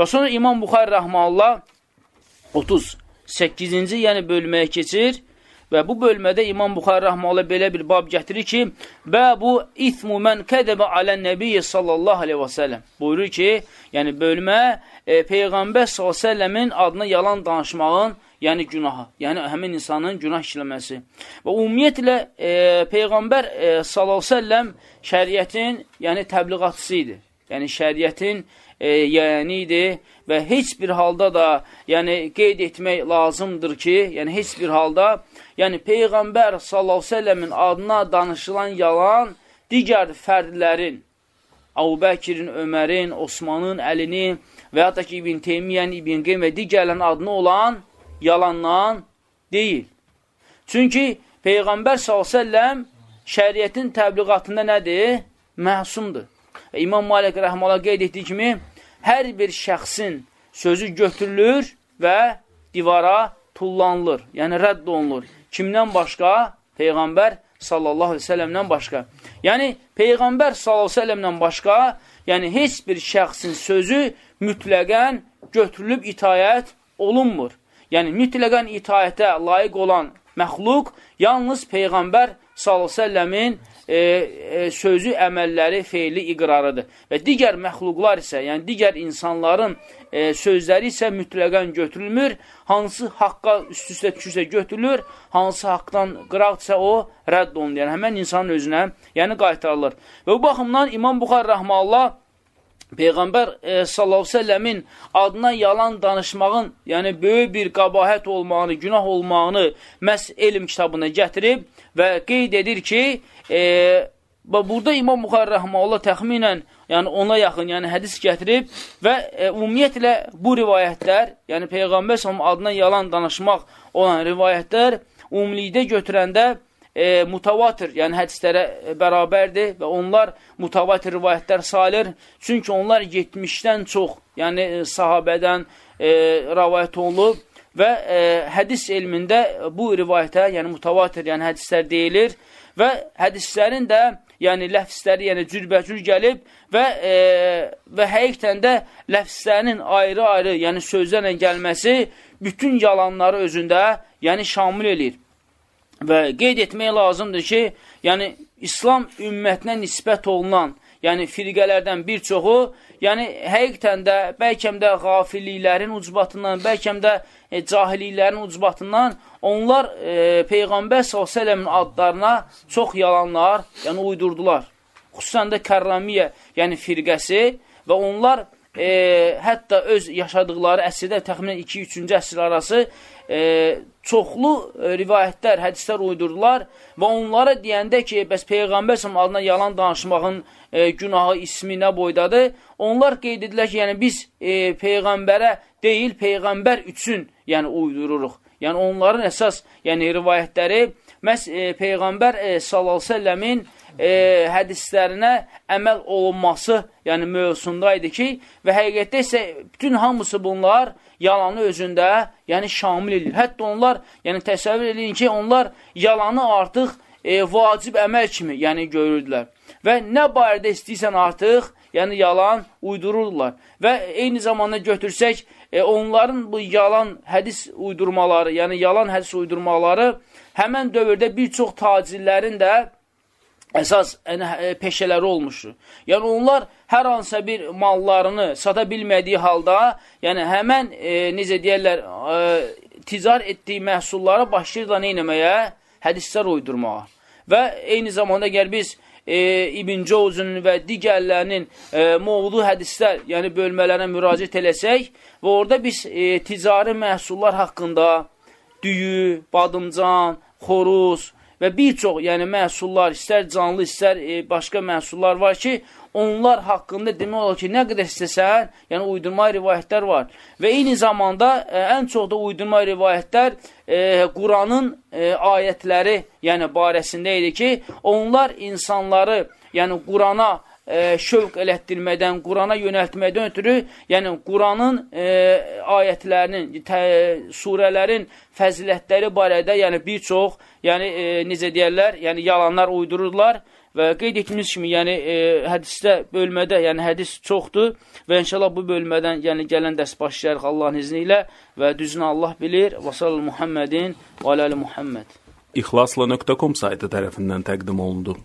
Və sonra İmam Buxar Rəhmallah 38-ci yəni bölməyə keçir və bu bölmədə İmam Buxar Rəhmallah belə bir bab gətirir ki, Bəbu ithmu mən kədəbə alən nəbiyyə sallallahu aleyhi və səlləm. Buyurur ki, yəni bölmə e, Peyğəmbər s.ə.v-in adına yalan danışmağın yəni günahı, yəni həmin insanın günah işləməsi. Və ümumiyyətlə e, Peyğəmbər e, s.ə.v şəriətin yəni təbliğatçısı idi. Yəni şəriətin e, yəyəni idi və heç bir halda da yəni qeyd etmək lazımdır ki, yəni heç bir halda yəni Peyğəmbər s.ə.v-in adına danışılan yalan digər fərdlərin, Əbubəkirin, Ömərin, Osmanın, Əlinin və ya da ki, İbn Teymiyyən, İbn Qeym və digərlərin adına olan yalandan deyil. Çünki Peyğəmbər s.ə.v şəriyyətin təbliğatında nədir? Məhsumdur. İmam Malik rəhmələ qeyd etdiyi kimi, hər bir şəxsin sözü götürülür və divara tullanılır, yəni rədd olunur. Kimdən başqa? Peyğəmbər sallallahu aleyhi ve sələmdən başqa. Yəni, Peyğəmbər sallallahu aleyhi ve sələmdən başqa, yəni heç bir şəxsin sözü mütləqən götürülüb itayət olunmur. Yəni, mütləqən itayətə layiq olan məxluq yalnız Peyğəmbər s.ə.v-in e, e, sözü, əməlləri, feyli iqrarıdır. Və digər məxluqlar isə, yəni digər insanların e, sözləri isə mütləqən götürülmür. Hansı haqqa üst-üstə düşürsə götürülür, hansı haqdan qıraqdırsa o rədd olunur. Yəni, həmən insanın özünə yəni qaytarılır. Və bu baxımdan İmam Buxar Rəhmallah Peyğəmbər e, s.ə.v-in adına yalan danışmağın, yəni böyük bir qabahət olmağını, günah olmağını məhz elm kitabına gətirib və qeyd edir ki, e, burada İmam Buxar Rəhməllah təxminən yəni ona yaxın yəni hədis gətirib və e, ümumiyyətlə bu rivayətlər, yəni Peyğəmbər s.ə.v adına yalan danışmaq olan rivayətlər ümumilikdə götürəndə e, mutavatir, yəni hədislərə bərabərdir və onlar mutavatir rivayətlər sayılır. Çünki onlar 70-dən çox, yəni e, sahabədən e, rivayət olunub və e, hədis elmində bu rivayətə, yəni mutavatir, yəni hədislər deyilir və hədislərin də yəni ləfsləri, yəni cürbəcür gəlib və e, və həqiqətən də ləfslərinin ayrı-ayrı, yəni sözlərlə gəlməsi bütün yalanları özündə, yəni şamil eləyir. Və qeyd etmək lazımdır ki, yəni İslam ümmətinə nisbət olunan, yəni firqələrdən bir çoxu, yəni həqiqətən də bəlkəm də qafilliklərin ucbatından, bəlkəm də e, cahilliklərin ucbatından onlar e, Peyğəmbər s.ə.v-in adlarına çox yalanlar, yəni uydurdular. Xüsusən də Kərramiyyə, yəni firqəsi və onlar e, hətta öz yaşadıqları əsrdə təxminən 2-3-cü əsr arası e, çoxlu e, rivayətlər, hədislər uydurdular və onlara deyəndə ki, bəs Peyğəmbər adına yalan danışmağın e, günahı ismi nə boydadır? Onlar qeyd edirlər ki, yəni biz e, Peyğəmbərə deyil, Peyğəmbər üçün yəni uydururuq. Yəni onların əsas yəni rivayətləri məhz e, Peyğəmbər e, sallallahu əleyhi və səlləmin e, hədislərinə əməl olunması yəni mövzusunda idi ki, və həqiqətdə isə bütün hamısı bunlar yalanı özündə, yəni şamil edir. Hətta onlar, yəni təsəvvür edin ki, onlar yalanı artıq e, vacib əməl kimi, yəni görürdülər. Və nə barədə istəyirsən artıq, yəni yalan uydururlar. Və eyni zamanda götürsək, e, onların bu yalan hədis uydurmaları, yəni yalan hədis uydurmaları həmən dövrdə bir çox tacirlərin də əsas e, peşələri olmuşdur. Yəni, onlar hər hansısa bir mallarını sata bilmədiyi halda, yəni həmən, e, necə deyərlər, e, ticar etdiyi məhsulları başlayırlar neynəməyə? Hədislər uydurmağa. Və eyni zamanda gəl biz e, İbn Cozunun və digərlərinin e, moğlu hədislər, yəni bölmələrə müraciət eləsək və orada biz e, ticari məhsullar haqqında düyü, badımcan, xoruz, və bir çox yəni məhsullar, istər canlı, istər e, başqa məhsullar var ki, onlar haqqında demək olar ki, nə qədər istəsən, yəni uydurma rivayətlər var. Və eyni zamanda e, ən çox da uydurma rivayətlər e, Quranın e, ayətləri, yəni barəsində idi ki, onlar insanları, yəni Qurana e, şövq elətdirmədən, Qurana yönəltməkdən ötürü, yəni Quranın e, ayətlərinin, tə, surələrin fəzilətləri barədə, yəni bir çox, yəni e, necə deyərlər, yəni yalanlar uydururlar Və qeyd etdiyimiz kimi, yəni e, hədisdə bölmədə, yəni hədis çoxdur və inşallah bu bölmədən yəni gələn dərs başlayarıq Allahın izni ilə və düzünü Allah bilir. Və sallallahu Muhammedin və aləli Muhammed. İxlasla.com saytı tərəfindən təqdim olundu.